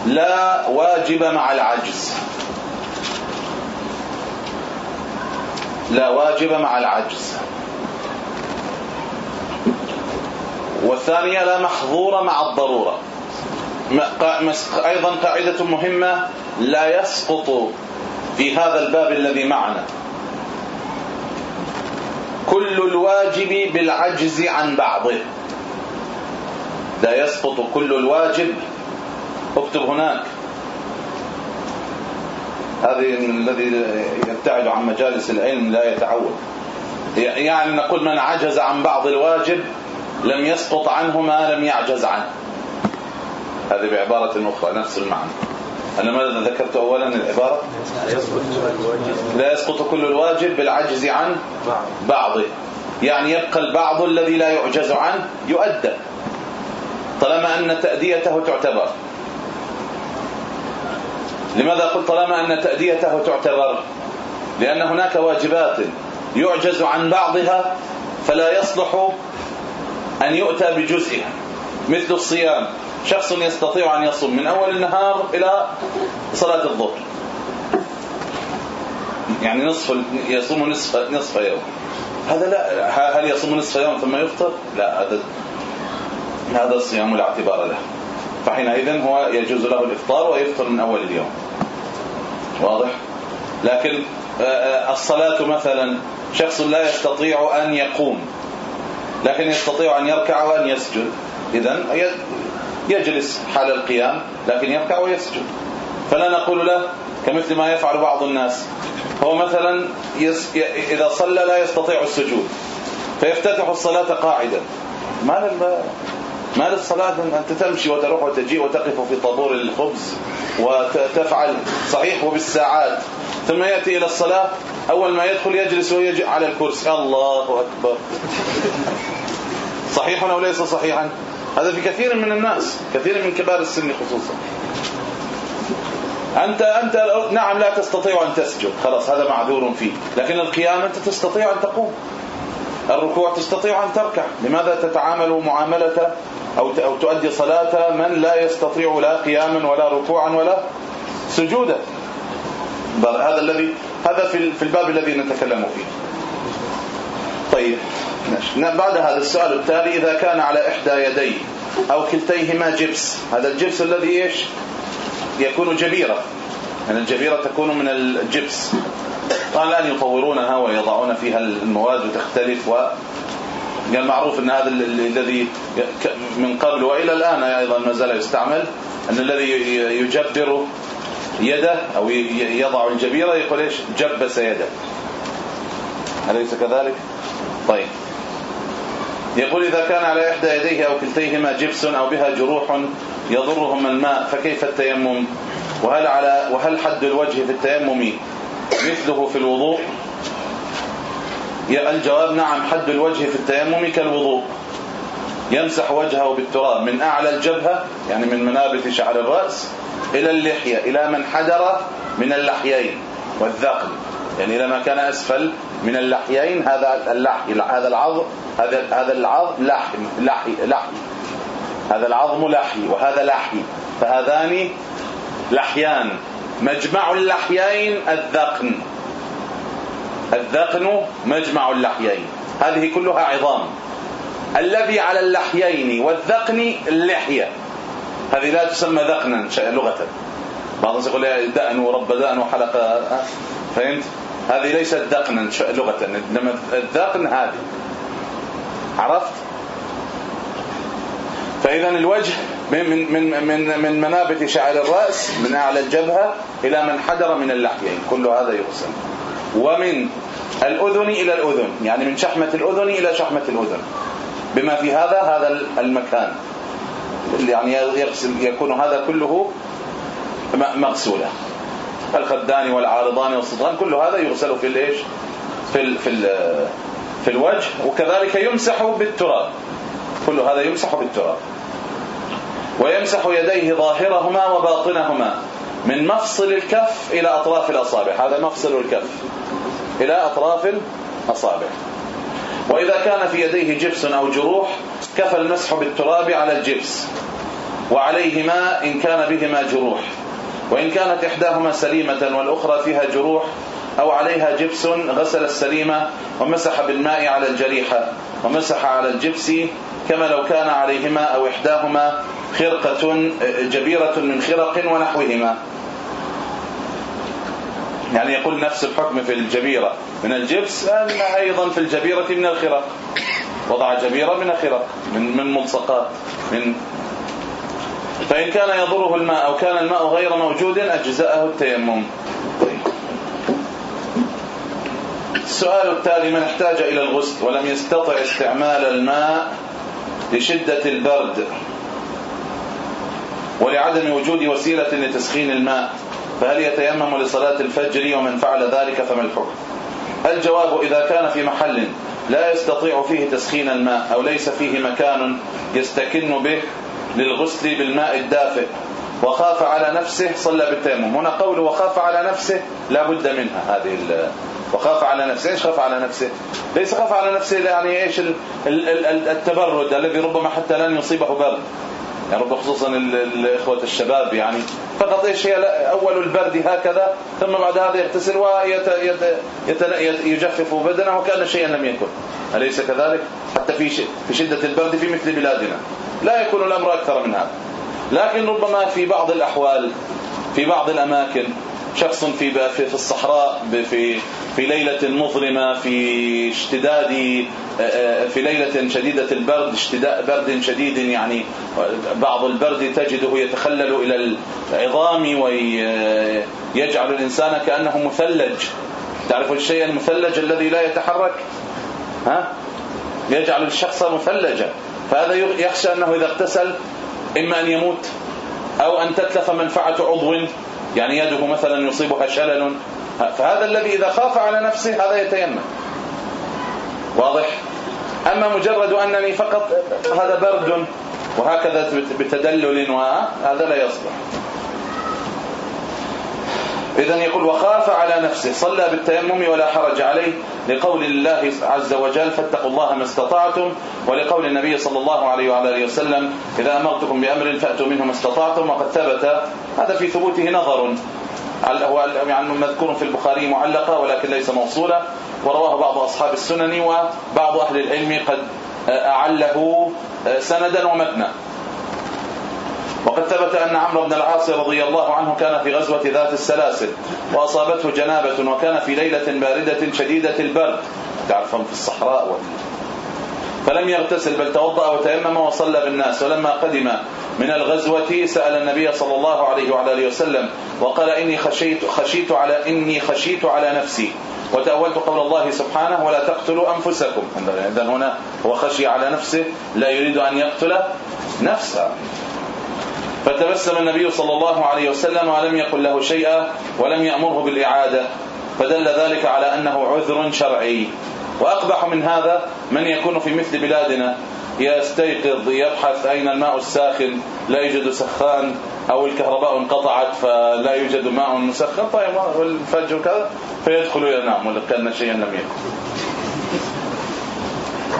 لا واجب مع العجز. لا واجب مع العجز. والثانية لا محظور مع الضرورة. أيضا قاعدة مهمة لا يسقط في هذا الباب الذي معنا. كل الواجب بالعجز عن بعضه. لا يسقط كل الواجب. اكتب هناك. هذه الذي يبتعد عن مجالس العلم لا يتعود. يعني نقول من عجز عن بعض الواجب لم يسقط عنه ما لم يعجز عنه. هذه بعبارة أخرى نفس المعنى. أنا ماذا ذكرت أولا؟ العبارة؟ لا يسقط كل الواجب بالعجز عن بعضه. يعني يبقى البعض الذي لا يعجز عنه يؤدى طالما أن تأديته تعتبر. لماذا قلت طالما أن تأديته تعتبر؟ لأن هناك واجبات يعجز عن بعضها فلا يصلح أن يؤتى بجزئها مثل الصيام. شخص يستطيع أن يصوم من أول النهار إلى صلاة الظهر. يعني نصف يصوم نصف نصف يوم. هذا لا هل يصوم نصف يوم ثم يفطر؟ لا هذا هذا الصيام لا اعتبار له. فحينئذ هو يجوز له الإفطار ويفطر من أول اليوم. واضح؟ لكن آه، آه، الصلاة مثلا شخص لا يستطيع أن يقوم. لكن يستطيع أن يركع وأن يسجد. اذا يجلس حال القيام لكن يركع ويسجد. فلا نقول له كمثل ما يفعل بعض الناس. هو مثلا يس إذا صلى لا يستطيع السجود فيفتتح الصلاة قاعدا. ما ما للصلاة أنت تمشي وتروح وتجي وتقف في طابور الخبز وتفعل صحيح وبالساعات. ثم يأتي إلى الصلاة. أول ما يدخل يجلس ويجي على الكرسي. الله أكبر. صحيح أو ليس صحيحا؟ هذا في كثير من الناس كثير من كبار السن خصوصا. أنت أنت نعم لا تستطيع أن تسجد. خلاص هذا معذور فيه لكن القيام أنت تستطيع أن تقوم. الركوع تستطيع أن تركع. لماذا تتعامل معاملة أو أو تؤدي صلاة من لا يستطيع لا قياما ولا ركوعا ولا سجودا. هذا الذي هذا في في الباب الذي نتكلم فيه. طيب بعد هذا السؤال التالي إذا كان على إحدى يديه أو كلتيهما جبس هذا الجبس الذي إيش؟ يكون جبيرة. يعني الجبيرة تكون من الجبس. طبعا الان يطورونها ويضعون فيها المواد وتختلف و قال معروف إن هذا الذي من قبل وإلى الآن أيضا ما زال يستعمل إن الذي يجبر يده أو يضع الجبيره يقول إيش؟ جبس يده. أليس كذلك؟ طيب. يقول إذا كان على إحدى يديه أو كلتيهما جبس أو بها جروح يضرهم الماء فكيف التيمم؟ وهل على وهل حد الوجه في التيمم مثله في الوضوء؟ الجواب نعم حد الوجه في التيمم كالوضوء. يمسح وجهه بالتراب من أعلى الجبهة يعني من منابت شعر الرأس إلى اللحية إلى من حدر من اللحيين والذقن. يعني إلى ما كان أسفل من اللحيين هذا اللحي هذا العظم هذا هذا العظم لحي لحي لحي. هذا العظم لحي وهذا لحي. فهذان لحيان. مجمع اللحيين الذقن. الذقن مجمع اللحيين. هذه كلها عظام. الذي على اللحيين والذقن اللحية. هذه لا تسمى ذقنا لغة. بعض الناس يقول دأن ورب دأن وحلق فهمت؟ هذه ليست دقنا لغة. إنما الذقن هذه. عرفت؟ فاذا الوجه من من من من منابت شعر الرأس من أعلى الجبهة إلى من حدر من اللحيين. كل هذا يغسل ومن الأذن إلى الأذن يعني من شحمة الأذن إلى شحمة الأذن. بما في هذا هذا المكان. يعني يكون هذا كله مغسولا الخدان والعارضان والصدغان كل هذا يغسل في الإيش؟ في ال في ال في الوجه وكذلك يمسح بالتراب. كل هذا يمسح بالتراب. ويمسح يديه ظاهرهما وباطنهما. من مفصل الكف إلى أطراف الأصابع. هذا مفصل الكف. إلى أطراف الأصابع. وإذا كان في يديه جبس أو جروح كفى المسح بالتراب على الجبس. وعليهما إن كان بهما جروح. وإن كانت إحداهما سليمة والأخرى فيها جروح أو عليها جبس غسل السليمة ومسح بالماء على الجريحة ومسح على الجبس كما لو كان عليهما أو إحداهما خرقة جبيرة من خرق ونحوهما. يعني يقول نفس الحكم في الجبيرة. من الجبس أن أيضا في الجبيرة من الخرق. وضع جبيرة من الخرق. من من ملصقات. من فإن كان يضره الماء أو كان الماء غير موجود أجزأه التيمم. السؤال التالي من احتاج إلى الغسل ولم يستطع استعمال الماء لشدة البرد ولعدم وجود وسيلة لتسخين الماء؟ فهل يتيمم لصلاة الفجر ومن فعل ذلك فما الحكم؟ الجواب إذا كان في محل لا يستطيع فيه تسخين الماء أو ليس فيه مكان يستكن به للغسل بالماء الدافئ وخاف على نفسه صلى بالتيمم. هنا قول وخاف على نفسه لا بد منها هذه وخاف على نفسه إيش خاف على نفسه؟ ليس خاف على نفسه يعني إيش التبرد الذي ربما حتى لن يصيبه برد. يعني ربما خصوصا الإخوة الشباب يعني فقط إيش هي أول البرد هكذا ثم بعد هذا يغتسل ويجفف بدنه وكأن شيئا لم يكن. أليس كذلك؟ حتى في في شدة البرد في مثل بلادنا. لا يكون الأمر أكثر من هذا. لكن ربما في بعض الأحوال في بعض الأماكن شخص في في الصحراء في في ليلة مظلمة في اشتداد آه، آه، في ليلة شديدة البرد اشتداء برد شديد يعني بعض البرد تجده يتخلل إلى العظام ويجعل الإنسان كأنه مثلج. تعرف الشيء المثلج الذي لا يتحرك؟ ها؟ يجعل الشخص مثلجا. فهذا يخشى أنه إذا اغتسل إما أن يموت أو أن تتلف منفعة عضو. يعني يده مثلا يصيبها شلل. فهذا الذي إذا خاف على نفسه هذا يتيمم. واضح؟ أما مجرد أنني فقط هذا برد وهكذا بتدلل وهذا لا يصلح. اذا يقول وخاف على نفسه. صلى بالتيمم ولا حرج عليه. لقول الله عز وجل فاتقوا الله ما استطعتم. ولقول النبي صلى الله عليه وعلى آله وسلم إذا أمرتكم بأمر فأتوا منه ما استطعتم وقد ثبت. هذا في ثبوته نظر. هو يعني مذكور في البخاري معلقة ولكن ليس موصولا ورواه بعض أصحاب السنن وبعض أهل العلم قد أعله سندا ومتنا. وقد ثبت أن عمرو بن العاص رضي الله عنه كان في غزوة ذات السلاسل وأصابته جنابة وكان في ليلة باردة شديدة البرد. تعرفون في الصحراء و... فلم يغتسل بل توضأ وتيمم وصلى بالناس. ولما قدم من الغزوة سأل النبي صلى الله عليه وعلى آله وسلم وقال إني خشيت خشيت على إني خشيت على نفسي وتأولت قول الله سبحانه ولا تقتلوا أنفسكم. اذا هنا هو خشي على نفسه لا يريد أن يقتل نفسه. فتبسم النبي صلى الله عليه وسلم ولم يقل له شيئا ولم يأمره بالإعادة فدل ذلك على أنه عذر شرعي. وأقبح من هذا من يكون في مثل بلادنا يستيقظ يبحث أين الماء الساخن لا يوجد سخان أو الكهرباء انقطعت فلا يوجد ماء مسخن طيب والفجر كذا فيدخل ينام ولا كان شيئا لم يكن.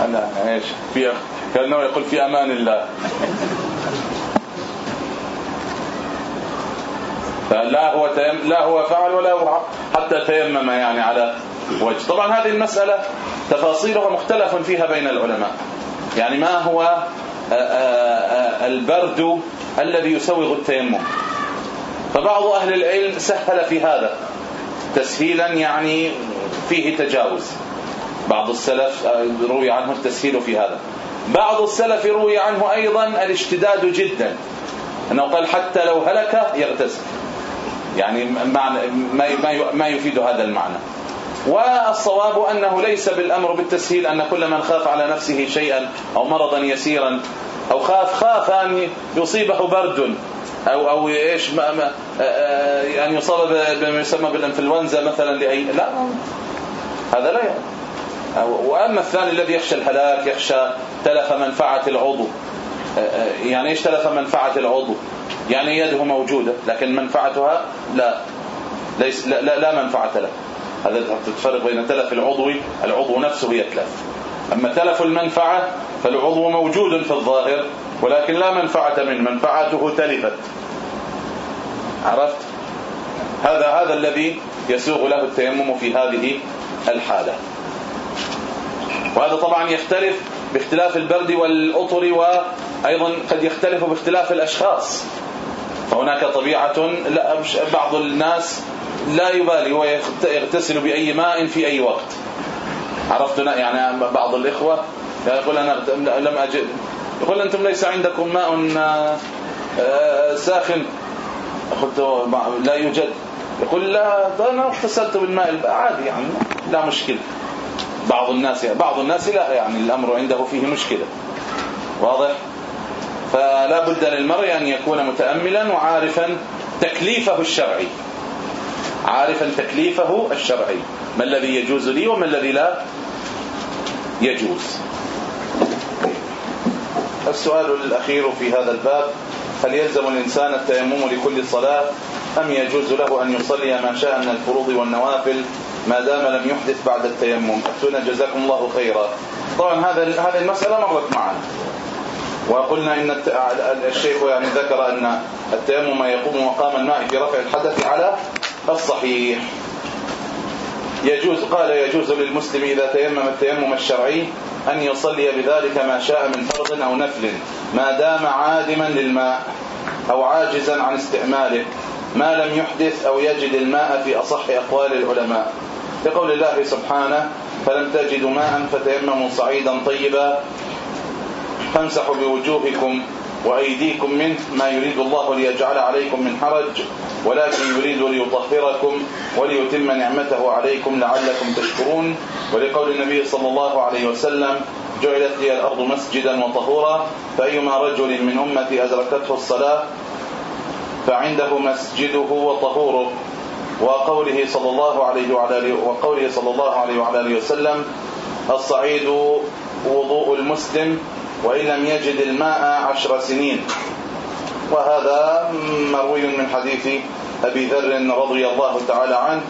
أنا إيش في كأنه يقول في أمان الله. فلا هو لا هو فعل ولا هو حتى تيمم يعني على وجه. طبعا هذه المسألة تفاصيلها مختلف فيها بين العلماء. يعني ما هو آه، آه، آه، البرد الذي يسوغ التيمم؟ فبعض أهل العلم سهل في هذا. تسهيلا يعني فيه تجاوز. بعض السلف روي عنه التسهيل في هذا. بعض السلف روي عنه أيضا الاشتداد جدا. أنه قال حتى لو هلك يغتسل. يعني معنى ما ما يفيد هذا المعنى. والصواب أنه ليس بالأمر بالتسهيل أن كل من خاف على نفسه شيئا أو مرضا يسيرا أو خاف خاف أن يصيبه برد أو أو إيش ما ما يعني يصاب بما يسمى بالإنفلونزا مثلا لأي لا. هذا لا يعني. وأما الثاني الذي يخشى الهلاك يخشى تلف منفعة العضو. يعني إيش تلف منفعة العضو؟ يعني يده موجودة لكن منفعتها لا. ليس لا, لا, لا منفعة له. هذا تفرق بين تلف العضو العضو نفسه يتلف. أما تلف المنفعة فالعضو موجود في الظاهر ولكن لا منفعة منه منفعته تلفت. عرفت؟ هذا هذا الذي يسوغ له التيمم في هذه الحالة. وهذا طبعا يختلف باختلاف البرد والأطر وأيضا قد يختلف باختلاف الأشخاص. فهناك طبيعة لا بعض الناس لا يبالي هو يغتسل بأي ماء في أي وقت. عرفت يعني بعض الإخوة يقول أنا لم أجد. يقول أنتم ليس عندكم ماء آه، ساخن. قلت لا يوجد. يقول لا أنا اغتسلت بالماء عادي يعني لا مشكلة. بعض الناس بعض الناس لا يعني الأمر عنده فيه مشكلة. واضح؟ فلا بد للمرء أن يكون متأملا وعارفا تكليفه الشرعي. عارفا تكليفه الشرعي. ما الذي يجوز لي وما الذي لا يجوز. السؤال الأخير في هذا الباب هل يلزم الإنسان التيمم لكل صلاة؟ أم يجوز له أن يصلي ما شاء من الفروض والنوافل ما دام لم يحدث بعد التيمم؟ افتونا جزاكم الله خيرا. طبعا هذا هذه المسألة مرت معنا وقلنا إن الشيخ يعني ذكر أن التيمم يقوم مقام الماء في رفع الحدث على الصحيح. يجوز قال يجوز للمسلم إذا تيمم التيمم الشرعي أن يصلي بذلك ما شاء من فرض أو نفل ما دام عادما للماء أو عاجزا عن استعماله ما لم يحدث أو يجد الماء في أصح أقوال العلماء. لقول الله سبحانه فلم تجدوا ماء فتيمموا صعيدا طيبا فامسحوا بوجوهكم وأيديكم منه ما يريد الله ليجعل عليكم من حرج ولكن يريد ليطهركم وليتم نعمته عليكم لعلكم تشكرون. ولقول النبي صلى الله عليه وسلم جعلت لي الأرض مسجدا وطهورا فأيما رجل من أمتي أدركته الصلاة فعنده مسجده وطهوره. وقوله صلى الله عليه وعلى وقوله صلى الله عليه وعلى آله وسلم الصعيد وضوء المسلم وإن لم يجد الماء عشر سنين. وهذا مروي من حديث أبي ذر رضي الله تعالى عنه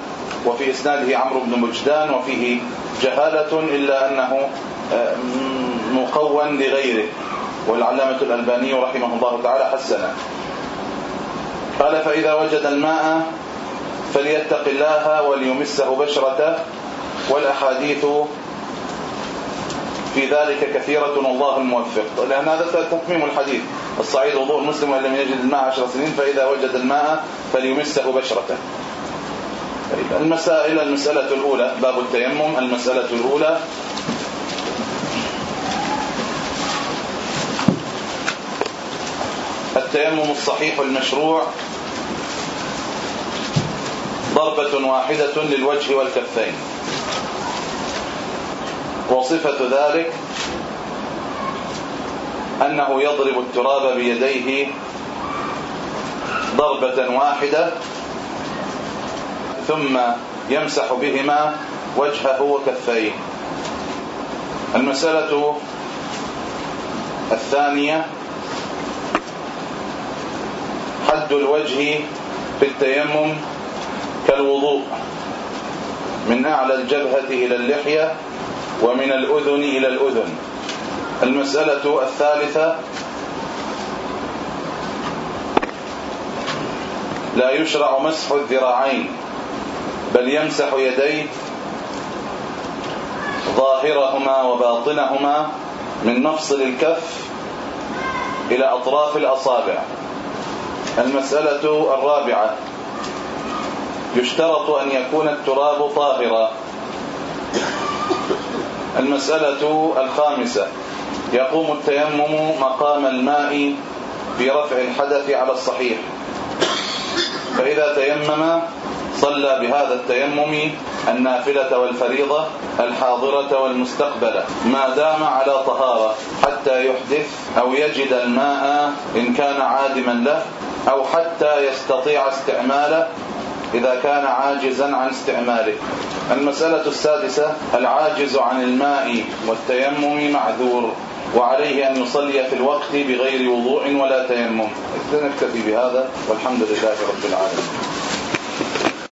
وفي إسناده عمرو بن مجدان وفيه جهالة إلا أنه آه، مقوى لغيره. والعلامة الألباني رحمه الله تعالى حسنه. قال فإذا وجد الماء فليتق الله وليمسه بشرته والأحاديث في ذلك كثيرة والله الموفق. لأن هذا تتميم الحديث. الصعيد وضوء المسلم لم يجد الماء عشر سنين فإذا وجد الماء فليمسه بشرته المسائل المسألة الأولى باب التيمم المسألة الأولى. التيمم الصحيح المشروع. ضربة واحدة للوجه والكفين. وصفة ذلك أنه يضرب التراب بيديه ضربة واحدة ثم يمسح بهما وجهه وكفيه. المسألة الثانية حد الوجه في التيمم كالوضوء من أعلى الجبهة إلى اللحية. ومن الأذن إلى الأذن. المسألة الثالثة لا يشرع مسح الذراعين بل يمسح يديه ظاهرهما وباطنهما من مفصل الكف إلى أطراف الأصابع. المسألة الرابعة يشترط أن يكون التراب طاهرا. المسألة الخامسة. يقوم التيمم مقام الماء في رفع الحدث على الصحيح. فإذا تيمم صلى بهذا التيمم النافلة والفريضة الحاضرة والمستقبلة. ما دام على طهارة حتى يحدث أو يجد الماء إن كان عادما له أو حتى يستطيع استعماله إذا كان عاجزا عن استعماله. المسألة السادسة العاجز عن الماء والتيمم معذور وعليه أن يصلي في الوقت بغير وضوء ولا تيمم. نكتفي بهذا والحمد لله رب العالمين.